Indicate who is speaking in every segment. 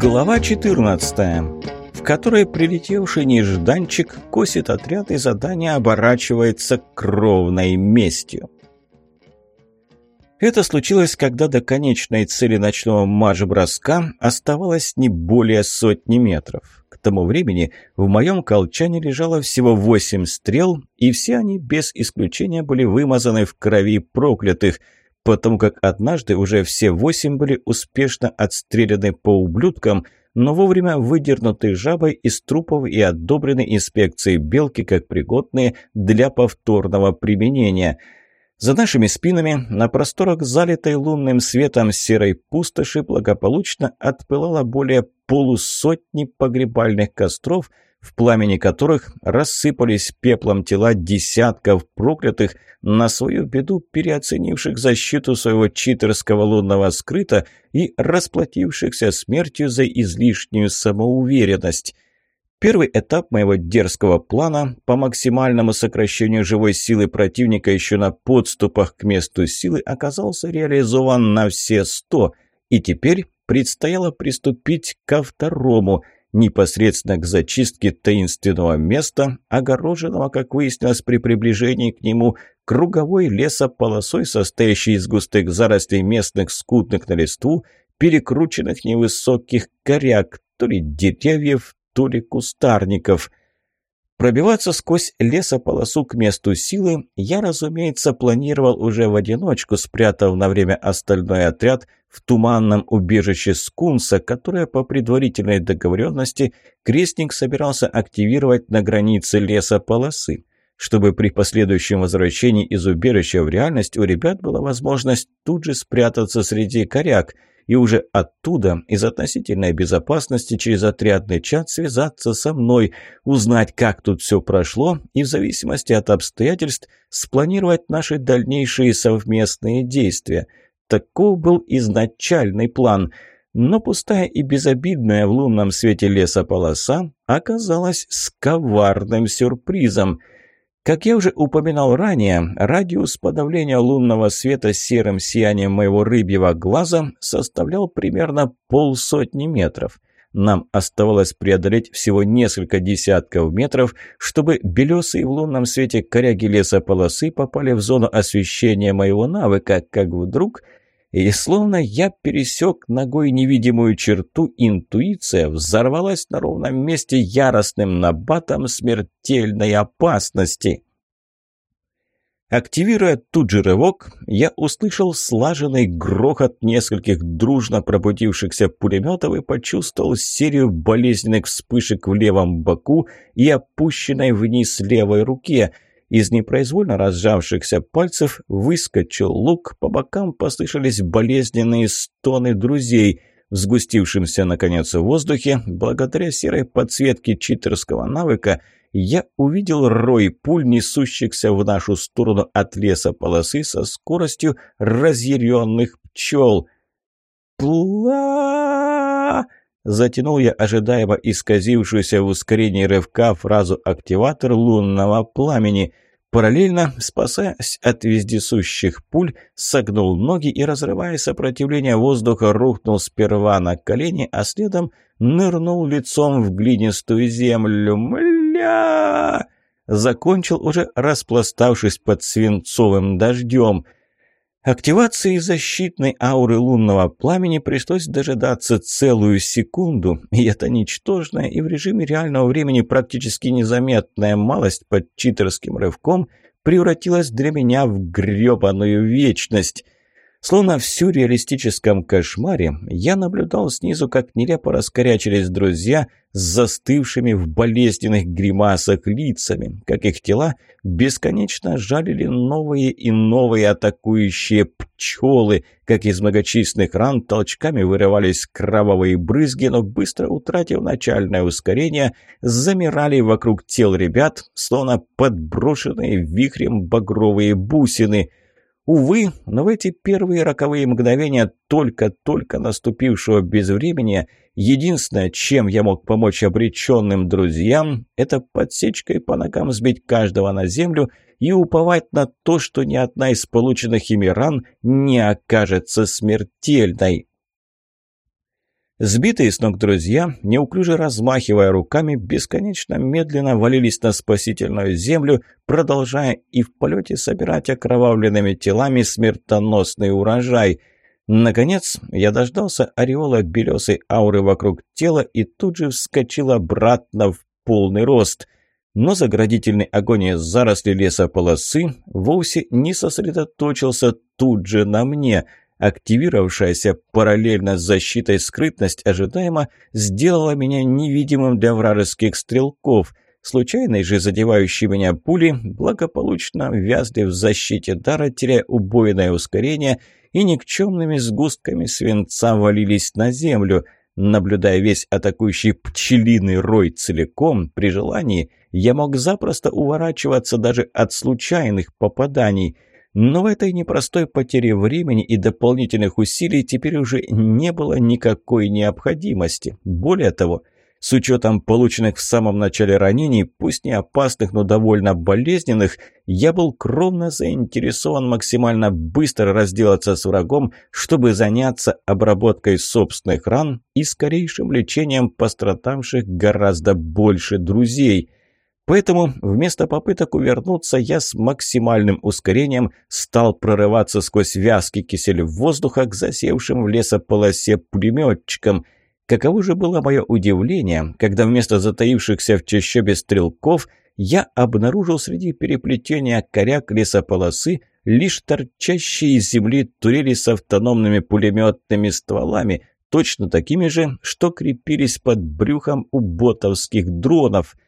Speaker 1: Глава 14, в которой прилетевший нежданчик косит отряд и задание оборачивается кровной местью. Это случилось, когда до конечной цели ночного марш-броска оставалось не более сотни метров. К тому времени в моем колчане лежало всего восемь стрел, и все они без исключения были вымазаны в крови проклятых, потому как однажды уже все восемь были успешно отстреляны по ублюдкам, но вовремя выдернуты жабой из трупов и одобрены инспекцией белки как пригодные для повторного применения – за нашими спинами на просторах залитой лунным светом серой пустоши благополучно отпылало более полусотни погребальных костров, в пламени которых рассыпались пеплом тела десятков проклятых, на свою беду переоценивших защиту своего читерского лунного скрыта и расплатившихся смертью за излишнюю самоуверенность – Первый этап моего дерзкого плана по максимальному сокращению живой силы противника еще на подступах к месту силы оказался реализован на все сто, и теперь предстояло приступить ко второму, непосредственно к зачистке таинственного места, огороженного, как выяснилось при приближении к нему, круговой лесополосой, состоящей из густых зарослей местных скудных на листву, перекрученных невысоких коряк, то ли деревьев, то ли кустарников. Пробиваться сквозь лесополосу к месту силы я, разумеется, планировал уже в одиночку, спрятав на время остальной отряд в туманном убежище Скунса, которое по предварительной договоренности крестник собирался активировать на границе лесополосы. Чтобы при последующем возвращении из убежища в реальность у ребят была возможность тут же спрятаться среди коряк – и уже оттуда, из относительной безопасности, через отрядный чат связаться со мной, узнать, как тут все прошло, и в зависимости от обстоятельств спланировать наши дальнейшие совместные действия. Таков был изначальный план – но пустая и безобидная в лунном свете лесополоса оказалась с сюрпризом. Как я уже упоминал ранее, радиус подавления лунного света серым сиянием моего рыбьего глаза составлял примерно полсотни метров. Нам оставалось преодолеть всего несколько десятков метров, чтобы белесые в лунном свете коряги лесополосы попали в зону освещения моего навыка, как вдруг и словно я пересек ногой невидимую черту, интуиция взорвалась на ровном месте яростным набатом смертельной опасности. Активируя тут же рывок, я услышал слаженный грохот нескольких дружно пробудившихся пулеметов и почувствовал серию болезненных вспышек в левом боку и опущенной вниз левой руке – из непроизвольно разжавшихся пальцев выскочил лук, по бокам послышались болезненные стоны друзей. В сгустившемся, наконец, воздухе, благодаря серой подсветке читерского навыка, я увидел рой пуль, несущихся в нашу сторону от леса полосы со скоростью разъяренных пчел. «Пла!» Затянул я ожидаемо исказившуюся в ускорении рывка фразу «активатор лунного пламени». Параллельно, спасаясь от вездесущих пуль, согнул ноги и, разрывая сопротивление воздуха, рухнул сперва на колени, а следом нырнул лицом в глинистую землю. «Мля!» Закончил уже распластавшись под свинцовым дождем – Активации защитной ауры лунного пламени пришлось дожидаться целую секунду, и эта ничтожная и в режиме реального времени практически незаметная малость под читерским рывком превратилась для меня в грёбаную вечность – Словно в сюрреалистическом кошмаре, я наблюдал снизу, как нелепо раскорячились друзья с застывшими в болезненных гримасах лицами, как их тела бесконечно жалили новые и новые атакующие пчелы, как из многочисленных ран толчками вырывались кровавые брызги, но быстро утратив начальное ускорение, замирали вокруг тел ребят, словно подброшенные вихрем багровые бусины – Увы, но в эти первые роковые мгновения только-только наступившего безвремени единственное, чем я мог помочь обреченным друзьям, это подсечкой по ногам сбить каждого на землю и уповать на то, что ни одна из полученных ими ран не окажется смертельной. Сбитые с ног друзья, неуклюже размахивая руками, бесконечно медленно валились на спасительную землю, продолжая и в полете собирать окровавленными телами смертоносный урожай. Наконец, я дождался ореола белесой ауры вокруг тела и тут же вскочил обратно в полный рост. Но заградительный огонь из заросли лесополосы вовсе не сосредоточился тут же на мне – Активировавшаяся параллельно с защитой скрытность ожидаемо сделала меня невидимым для вражеских стрелков. Случайные же задевающие меня пули благополучно вязли в защите дара, теряя убойное ускорение, и никчемными сгустками свинца валились на землю. Наблюдая весь атакующий пчелиный рой целиком, при желании, я мог запросто уворачиваться даже от случайных попаданий – но в этой непростой потере времени и дополнительных усилий теперь уже не было никакой необходимости. Более того, с учетом полученных в самом начале ранений, пусть не опасных, но довольно болезненных, я был кровно заинтересован максимально быстро разделаться с врагом, чтобы заняться обработкой собственных ран и скорейшим лечением пострадавших гораздо больше друзей – Поэтому вместо попыток увернуться, я с максимальным ускорением стал прорываться сквозь вязкий кисель воздуха к засевшим в лесополосе пулеметчикам. Каково же было мое удивление, когда вместо затаившихся в чащобе стрелков я обнаружил среди переплетения коряк лесополосы лишь торчащие из земли турели с автономными пулеметными стволами, точно такими же, что крепились под брюхом у ботовских дронов –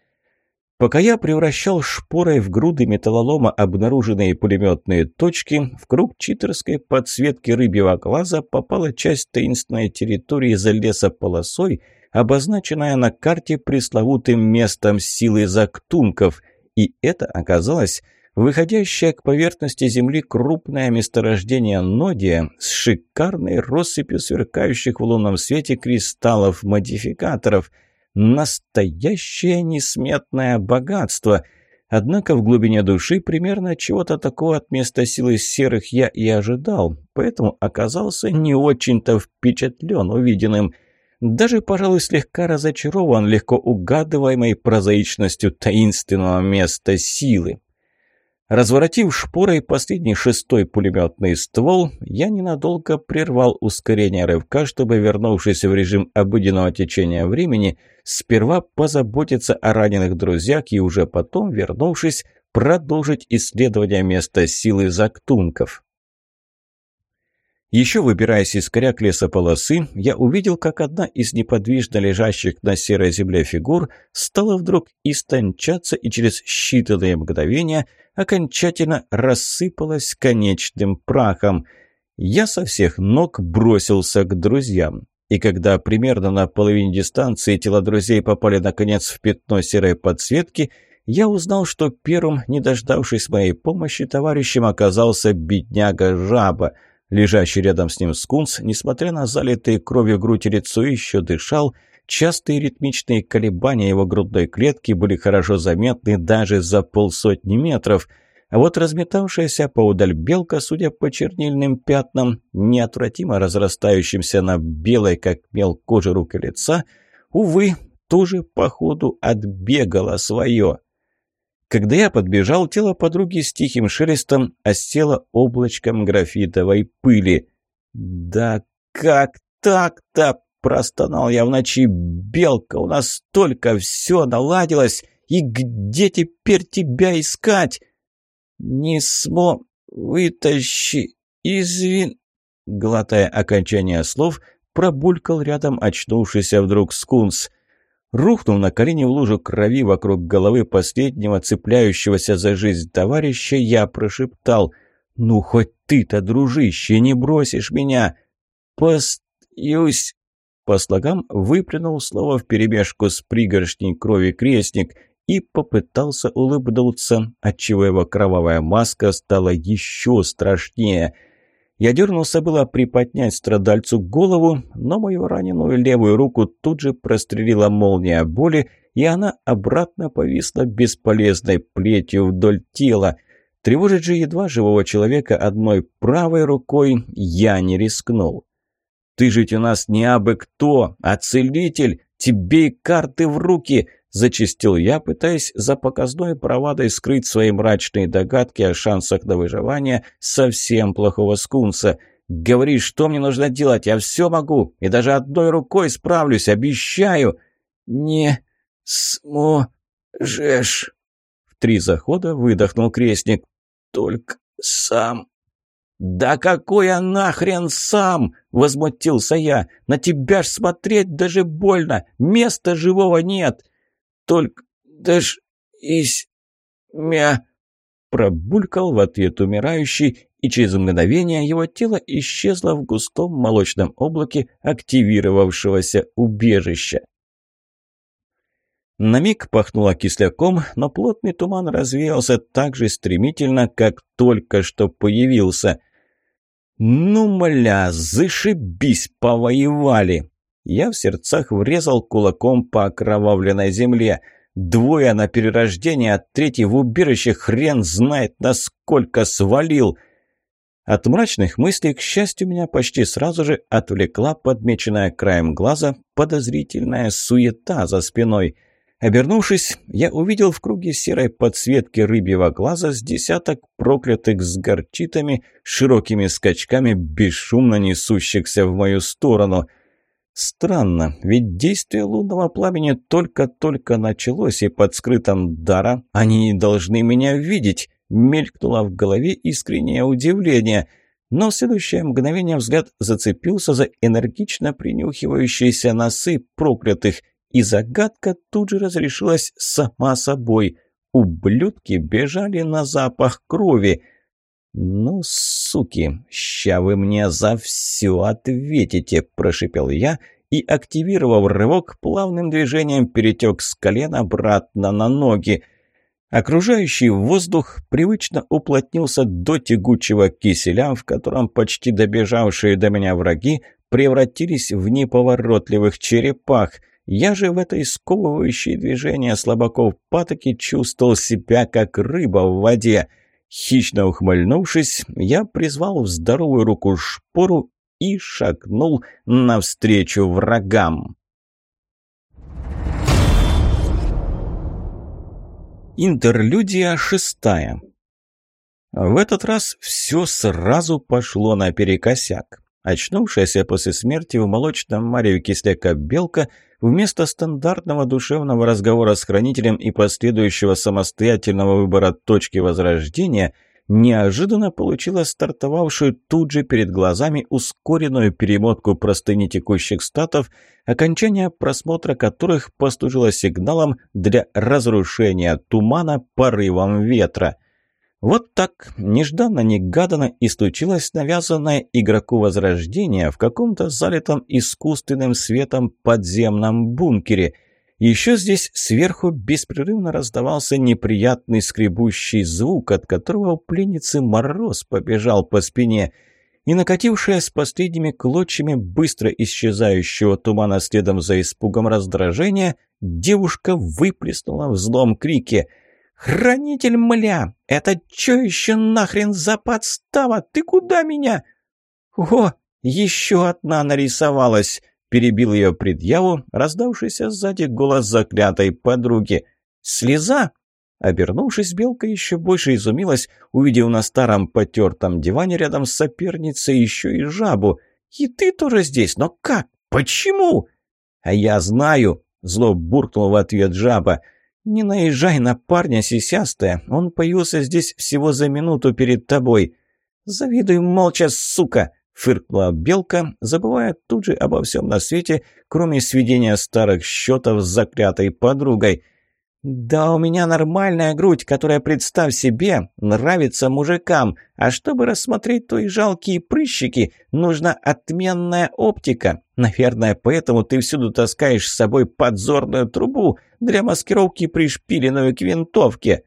Speaker 1: Пока я превращал шпорой в груды металлолома обнаруженные пулеметные точки, в круг читерской подсветки рыбьего глаза попала часть таинственной территории за лесополосой, обозначенная на карте пресловутым местом силы зактунков, и это оказалось выходящее к поверхности Земли крупное месторождение нодия с шикарной россыпью сверкающих в лунном свете кристаллов-модификаторов – Настоящее несметное богатство. Однако в глубине души примерно чего-то такого от места силы серых я и ожидал, поэтому оказался не очень-то впечатлен увиденным. Даже, пожалуй, слегка разочарован легко угадываемой прозаичностью таинственного места силы. Разворотив шпорой последний шестой пулеметный ствол, я ненадолго прервал ускорение рывка, чтобы, вернувшись в режим обыденного течения времени, сперва позаботиться о раненых друзьях и уже потом, вернувшись, продолжить исследование места силы зактунков. Еще выбираясь из коряк лесополосы, я увидел, как одна из неподвижно лежащих на серой земле фигур стала вдруг истончаться и через считанные мгновения окончательно рассыпалась конечным прахом. Я со всех ног бросился к друзьям. И когда примерно на половине дистанции тела друзей попали наконец в пятно серой подсветки, я узнал, что первым, не дождавшись моей помощи, товарищем оказался бедняга-жаба – Лежащий рядом с ним скунс, несмотря на залитые кровью грудь и лицо, еще дышал. Частые ритмичные колебания его грудной клетки были хорошо заметны даже за полсотни метров. А вот разметавшаяся поудаль белка, судя по чернильным пятнам, неотвратимо разрастающимся на белой, как мел кожи рук и лица, увы, тоже, походу, отбегала свое. Когда я подбежал, тело подруги с тихим шелестом осело облачком графитовой пыли. «Да как так-то?» – простонал я в ночи. «Белка, у нас только все наладилось, и где теперь тебя искать?» «Не смо... вытащи... извин...» Глотая окончание слов, пробулькал рядом очнувшийся вдруг скунс – Рухнув на колени в лужу крови вокруг головы последнего цепляющегося за жизнь товарища, я прошептал «Ну, хоть ты-то, дружище, не бросишь меня!» «Постюсь!» По слогам выплюнул слово вперемешку с пригоршней крови крестник и попытался улыбнуться, отчего его кровавая маска стала еще страшнее – я дернулся было приподнять страдальцу голову, но мою раненую левую руку тут же прострелила молния боли, и она обратно повисла бесполезной плетью вдоль тела. Тревожить же едва живого человека одной правой рукой я не рискнул. Ты же у нас не абы кто, а целитель. Тебе и карты в руки!» Зачистил я, пытаясь за показной бравадой скрыть свои мрачные догадки о шансах на выживание совсем плохого скунса. «Говори, что мне нужно делать, я все могу, и даже одной рукой справлюсь, обещаю!» «Не сможешь!» В три захода выдохнул крестник. «Только сам!» «Да какой я нахрен сам!» — возмутился я. «На тебя ж смотреть даже больно! Места живого нет!» «Только даже из мя...» Пробулькал в ответ умирающий, и через мгновение его тело исчезло в густом молочном облаке активировавшегося убежища. На миг пахнуло кисляком, но плотный туман развеялся так же стремительно, как только что появился. «Ну, мля, зашибись, повоевали!» Я в сердцах врезал кулаком по окровавленной земле. Двое на перерождение, а третий в убежище хрен знает, насколько свалил. От мрачных мыслей, к счастью, меня почти сразу же отвлекла подмеченная краем глаза подозрительная суета за спиной – Обернувшись, я увидел в круге серой подсветки рыбьего глаза с десяток проклятых с горчитами, широкими скачками, бесшумно несущихся в мою сторону. Странно, ведь действие лунного пламени только-только началось, и под скрытым дара они не должны меня видеть. Мелькнуло в голове искреннее удивление – но в следующее мгновение взгляд зацепился за энергично принюхивающиеся носы проклятых, и загадка тут же разрешилась сама собой. Ублюдки бежали на запах крови. «Ну, суки, ща вы мне за все ответите», – прошипел я и, активировав рывок, плавным движением перетек с колена обратно на ноги. Окружающий воздух привычно уплотнился до тягучего киселя, в котором почти добежавшие до меня враги превратились в неповоротливых черепах – я же в этой сковывающей движение слабаков патоки чувствовал себя как рыба в воде. Хищно ухмыльнувшись, я призвал в здоровую руку шпору и шагнул навстречу врагам. Интерлюдия шестая. В этот раз все сразу пошло наперекосяк. Очнувшаяся после смерти в молочном мареве кисляка белка вместо стандартного душевного разговора с хранителем и последующего самостоятельного выбора точки возрождения неожиданно получила стартовавшую тут же перед глазами ускоренную перемотку простыни текущих статов, окончание просмотра которых послужило сигналом для разрушения тумана порывом ветра – вот так, нежданно-негаданно и случилось навязанное игроку возрождение в каком-то залитом искусственным светом подземном бункере. Еще здесь сверху беспрерывно раздавался неприятный скребущий звук, от которого у пленницы мороз побежал по спине. И накатившая с последними клочьями быстро исчезающего тумана следом за испугом раздражения, девушка выплеснула в злом крике — «Хранитель мля! Это чё еще нахрен за подстава? Ты куда меня?» «О, еще одна нарисовалась!» — перебил ее предъяву, раздавшийся сзади голос заклятой подруги. «Слеза?» Обернувшись, Белка еще больше изумилась, увидев на старом потертом диване рядом с соперницей еще и жабу. «И ты тоже здесь? Но как? Почему?» «А я знаю!» — зло буркнул в ответ жаба. «Не наезжай на парня, сисястая. Он появился здесь всего за минуту перед тобой». «Завидуй молча, сука!» — фыркнула Белка, забывая тут же обо всем на свете, кроме сведения старых счетов с заклятой подругой. «Да у меня нормальная грудь, которая, представь себе, нравится мужикам, а чтобы рассмотреть твои жалкие прыщики, нужна отменная оптика. Наверное, поэтому ты всюду таскаешь с собой подзорную трубу для маскировки пришпиленную к винтовке».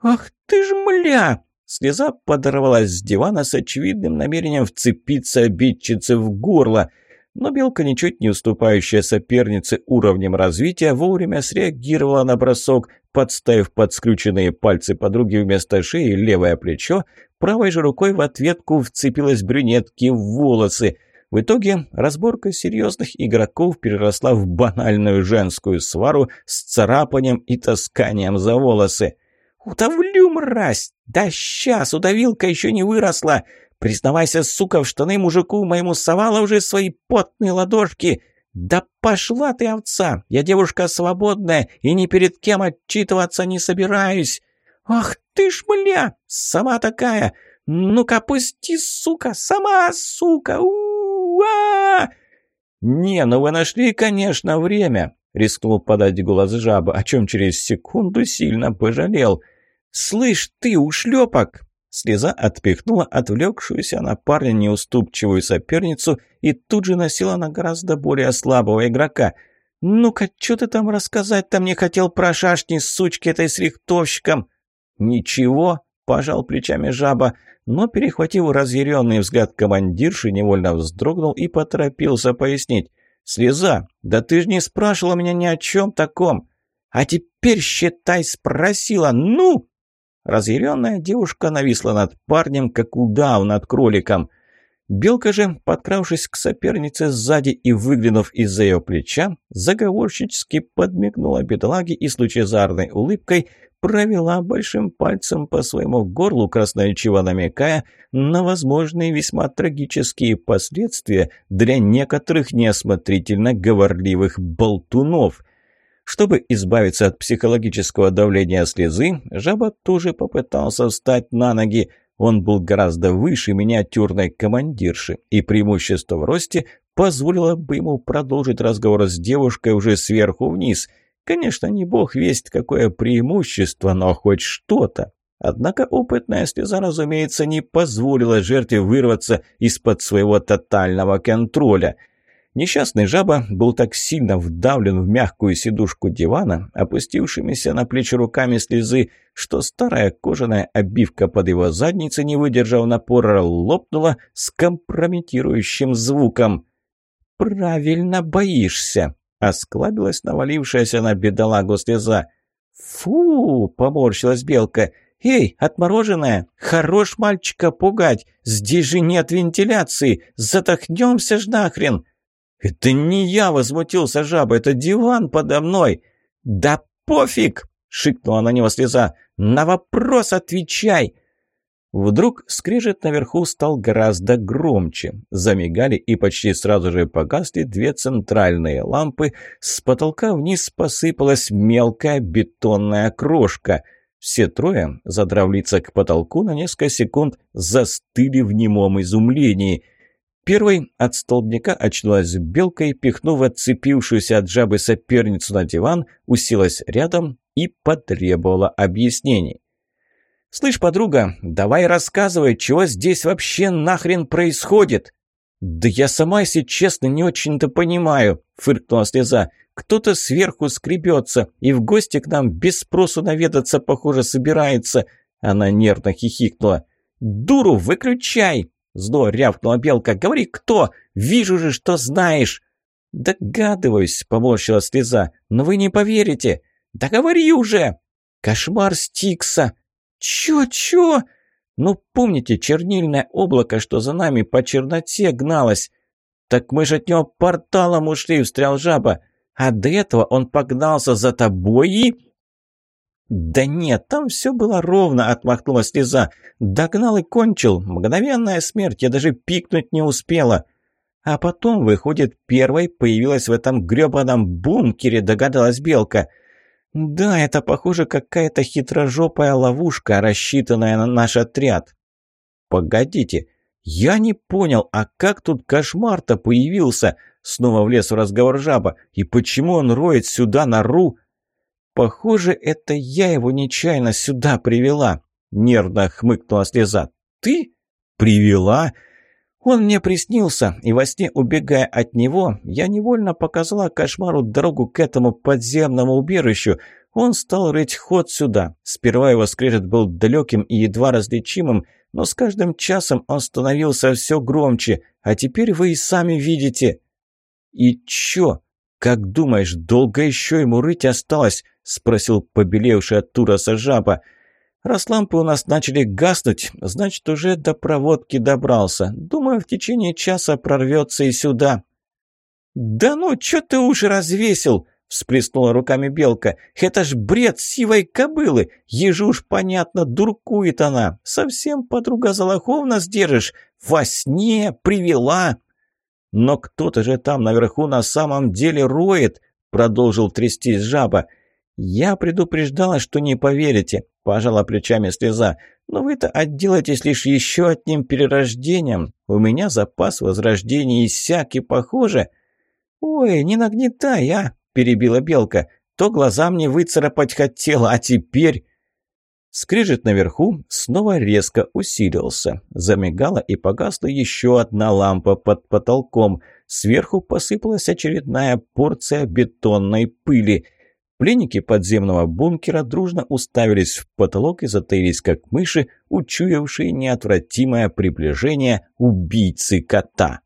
Speaker 1: «Ах ты ж мля!» Слеза подорвалась с дивана с очевидным намерением вцепиться обидчице в горло – но белка, ничуть не уступающая сопернице уровнем развития, вовремя среагировала на бросок, подставив под скрюченные пальцы подруги вместо шеи левое плечо, правой же рукой в ответку вцепилась брюнетки в волосы. В итоге разборка серьезных игроков переросла в банальную женскую свару с царапанием и тасканием за волосы. «Удавлю, мразь! Да сейчас, удавилка еще не выросла! Признавайся, сука, в штаны мужику моему совала уже свои потные ладошки! Да пошла ты, овца! Я девушка свободная и ни перед кем отчитываться не собираюсь! Ах ты ж, бля! Сама такая! Ну-ка, пусти, сука! Сама, сука! У-а! «Не, ну вы нашли, конечно, время!» — рискнул подать голос жаба, о чем через секунду сильно пожалел. «Слышь, ты, ушлепок!» Слеза отпихнула отвлекшуюся на парня неуступчивую соперницу и тут же носила на гораздо более слабого игрока. «Ну-ка, что ты там рассказать-то мне хотел про шашни сучки этой с рихтовщиком?» «Ничего», – пожал плечами жаба, но, перехватив разъяренный взгляд командирши, невольно вздрогнул и поторопился пояснить. «Слеза, да ты же не спрашивала меня ни о чем таком!» «А теперь, считай, спросила, ну!» Разъяренная девушка нависла над парнем, как удав над кроликом. Белка же, подкравшись к сопернице сзади и выглянув из-за ее плеча, заговорщически подмигнула бедолаге и с лучезарной улыбкой провела большим пальцем по своему горлу, красноречиво намекая на возможные весьма трагические последствия для некоторых неосмотрительно говорливых болтунов – чтобы избавиться от психологического давления слезы, жаба тоже попытался встать на ноги. Он был гораздо выше миниатюрной командирши, и преимущество в росте позволило бы ему продолжить разговор с девушкой уже сверху вниз. Конечно, не бог весть, какое преимущество, но хоть что-то. Однако опытная слеза, разумеется, не позволила жертве вырваться из-под своего тотального контроля – Несчастный жаба был так сильно вдавлен в мягкую сидушку дивана, опустившимися на плечи руками слезы, что старая кожаная обивка под его задницей, не выдержав напора, лопнула с компрометирующим звуком. «Правильно боишься!» — осклабилась навалившаяся на бедолагу слеза. «Фу!» — поморщилась белка. «Эй, отмороженная, хорош мальчика пугать! Здесь же нет вентиляции! Затохнемся ж нахрен!» «Это не я!» — возмутился жаба. «Это диван подо мной!» «Да пофиг!» — шикнула на него слеза. «На вопрос отвечай!» Вдруг скрежет наверху стал гораздо громче. Замигали и почти сразу же погасли две центральные лампы. С потолка вниз посыпалась мелкая бетонная крошка. Все трое, задрав лица к потолку, на несколько секунд застыли в немом изумлении — Первой от столбняка очнулась белка и, пихнув отцепившуюся от жабы соперницу на диван, уселась рядом и потребовала объяснений. «Слышь, подруга, давай рассказывай, чего здесь вообще нахрен происходит?» «Да я сама, если честно, не очень-то понимаю», — фыркнула слеза. «Кто-то сверху скребется и в гости к нам без спросу наведаться, похоже, собирается». Она нервно хихикнула. «Дуру выключай!» Зло рявкнула белка. «Говори, кто? Вижу же, что знаешь!» «Догадываюсь», — поморщила слеза. «Но вы не поверите!» «Да говори уже!» «Кошмар Стикса!» «Чё-чё?» «Ну, помните чернильное облако, что за нами по черноте гналось?» «Так мы же от него порталом ушли», — встрял жаба. «А до этого он погнался за тобой и...» «Да нет, там все было ровно», — отмахнулась Лиза. «Догнал и кончил. Мгновенная смерть, я даже пикнуть не успела». А потом, выходит, первой появилась в этом грёбаном бункере, догадалась Белка. «Да, это, похоже, какая-то хитрожопая ловушка, рассчитанная на наш отряд». «Погодите, я не понял, а как тут кошмар-то появился?» Снова влез в разговор жаба. «И почему он роет сюда нору?» «Похоже, это я его нечаянно сюда привела», — нервно хмыкнула слеза. «Ты? Привела?» Он мне приснился, и во сне, убегая от него, я невольно показала кошмару дорогу к этому подземному убежищу. Он стал рыть ход сюда. Сперва его скрежет был далеким и едва различимым, но с каждым часом он становился все громче, а теперь вы и сами видите. «И чё? Как думаешь, долго еще ему рыть осталось?» – спросил побелевший от Тураса жаба. Раз лампы у нас начали гаснуть, значит, уже до проводки добрался. Думаю, в течение часа прорвется и сюда». «Да ну, чё ты уши развесил?» – всплеснула руками Белка. «Это ж бред сивой кобылы! Ежу уж понятно, дуркует она! Совсем подруга Залаховна сдержишь! Во сне привела!» «Но кто-то же там наверху на самом деле роет!» – продолжил трястись жаба. «Я предупреждала, что не поверите», – пожала плечами слеза. «Но вы-то отделаетесь лишь еще одним перерождением. У меня запас возрождения иссяк и похоже...» «Ой, не нагнетай, а!» – перебила Белка. «То глаза мне выцарапать хотела, а теперь...» Скрежет наверху снова резко усилился. Замигала и погасла еще одна лампа под потолком. Сверху посыпалась очередная порция бетонной пыли. Пленники подземного бункера дружно уставились в потолок и затаились, как мыши, учуявшие неотвратимое приближение убийцы кота.